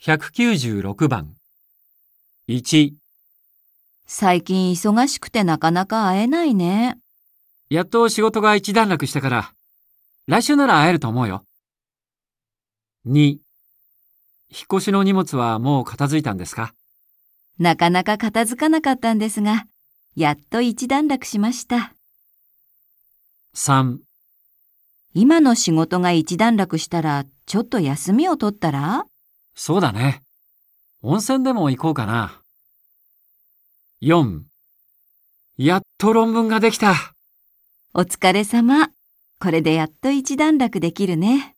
196番。1、最近忙しくてなかなか会えないね。やっと仕事が一段落したから、来週なら会えると思うよ。2、引っ越しの荷物はもう片付いたんですか？なかなか片付かなかったんですが、やっと一段落しました。?3、今の仕事が一段落したら、ちょっと休みを取ったら？そうだね。温泉でも行こうかな。4、やっと論文ができた。お疲れ様。これでやっと一段落できるね。